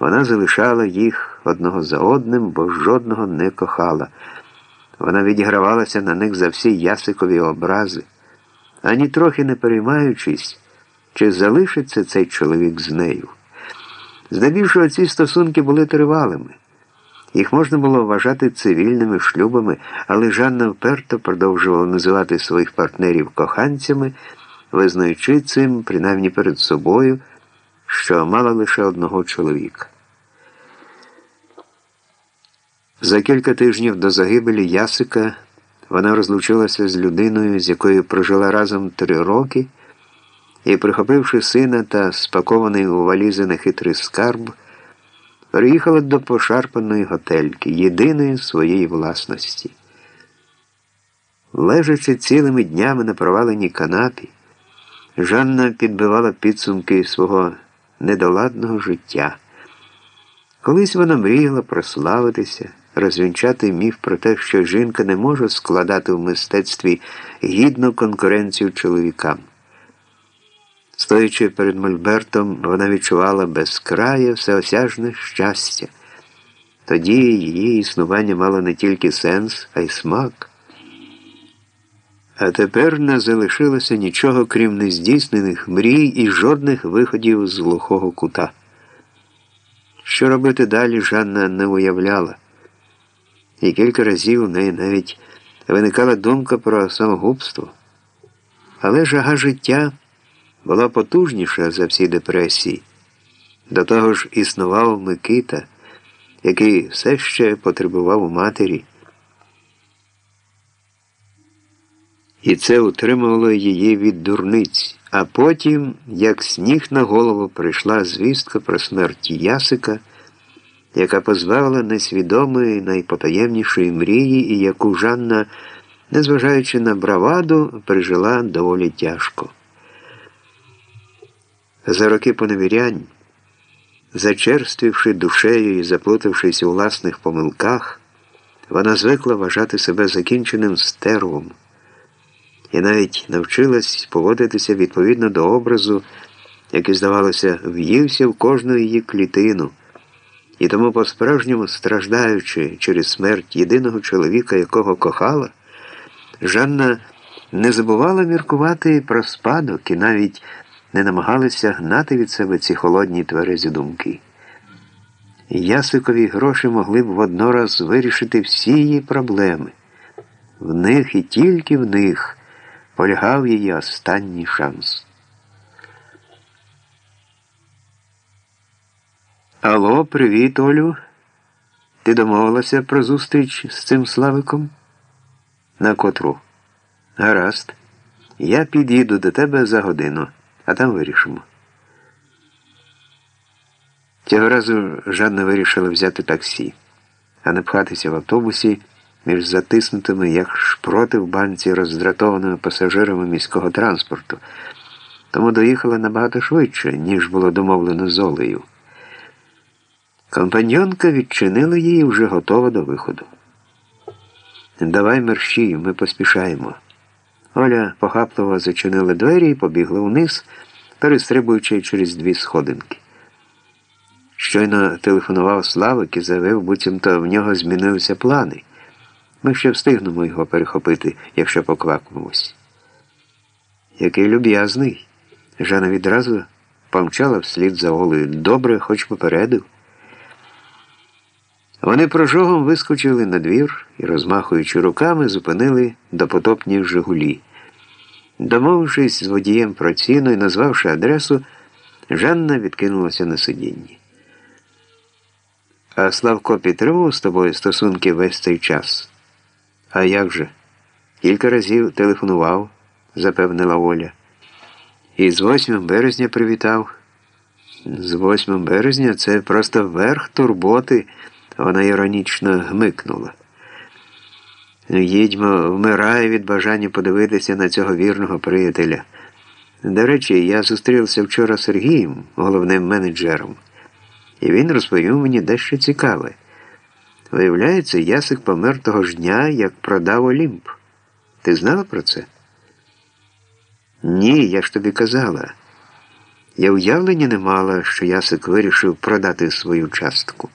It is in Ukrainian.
Вона залишала їх одного за одним, бо жодного не кохала. Вона відігравалася на них за всі ясикові образи, ані трохи не переймаючись, чи залишиться цей чоловік з нею. Здебільшого ці стосунки були тривалими. Їх можна було вважати цивільними шлюбами, але Жанна вперто продовжувала називати своїх партнерів коханцями, визнаючи цим, принаймні перед собою, що мала лише одного чоловіка. За кілька тижнів до загибелі Ясика вона розлучилася з людиною, з якою прожила разом три роки, і, прихопивши сина та спакований у валізи нехитрий скарб, переїхала до пошарпаної готельки, єдиної своєї власності. Лежачи цілими днями на проваленій канапі, Жанна підбивала підсумки свого недоладного життя. Колись вона мріяла прославитися, розвінчати міф про те, що жінка не може складати в мистецтві гідну конкуренцію чоловікам. Стоячи перед Мольбертом, вона відчувала безкрає всеосяжне щастя. Тоді її існування мало не тільки сенс, а й смак. А тепер не залишилося нічого, крім нездійснених мрій і жодних виходів з глухого кута. Що робити далі, Жанна не уявляла. І кілька разів у неї навіть виникала думка про самогубство. Але жага життя була потужніша за всі депресії. До того ж існував Микита, який все ще потребував у матері. І це утримувало її від дурниць. А потім, як сніг на голову, прийшла звістка про смерть Ясика, яка позбавила несвідомої найпотаємнішої мрії, і яку Жанна, незважаючи на браваду, пережила доволі тяжко. За роки поневірянь, зачерствівши душею і заплутавшись у власних помилках, вона звикла вважати себе закінченим стервом і навіть навчилась поводитися відповідно до образу, який, здавалося, в'ївся в кожну її клітину, і тому, по-справжньому страждаючи через смерть єдиного чоловіка, якого кохала, Жанна не забувала міркувати про спадок і навіть не намагалися гнати від себе ці холодні тверезі думки. Ясикові гроші могли б воднораз вирішити всі її проблеми. В них і тільки в них полягав її останній шанс. Алло, привіт, Олю. Ти домовилася про зустріч з цим Славиком? На котру? Гаразд. Я під'їду до тебе за годину а там вирішимо. Цього разу Жанна вирішила взяти таксі, а не пхатися в автобусі між затиснутими, як шпроти в банці роздратованими пасажирами міського транспорту, тому доїхала набагато швидше, ніж було домовлено з Олею. Компаньонка відчинила її вже готова до виходу. Давай мерщій, ми поспішаємо. Оля похапливо зачинила двері і побігла вниз, перестрибуючи через дві сходинки. Щойно телефонував Славик і заявив, буцімто в нього змінилися плани. Ми ще встигнемо його перехопити, якщо поквакнемось. Який люб'язний. Жана відразу помчала вслід за Олею. Добре, хоч попередив. Вони прожогом вискочили на двір і, розмахуючи руками, зупинили допотопні Жигулі. Домовившись з водієм про ціну і назвавши адресу, Жанна відкинулася на сидінні. А Славко підтримував з тобою стосунки весь цей час. А як же? Кілька разів телефонував, запевнила Оля. І з 8 березня привітав. З 8 березня це просто верх турботи. Вона іронічно гмикнула. Їдьмо вмирає від бажання подивитися на цього вірного приятеля. До речі, я зустрівся вчора з Сергієм, головним менеджером, і він розповів мені дещо цікаве. Виявляється, Ясик помер того ж дня, як продав Олімп. Ти знала про це? Ні, я ж тобі казала. Я уявлення не мала, що Ясик вирішив продати свою частку.